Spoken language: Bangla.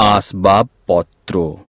আসবাবপত্র।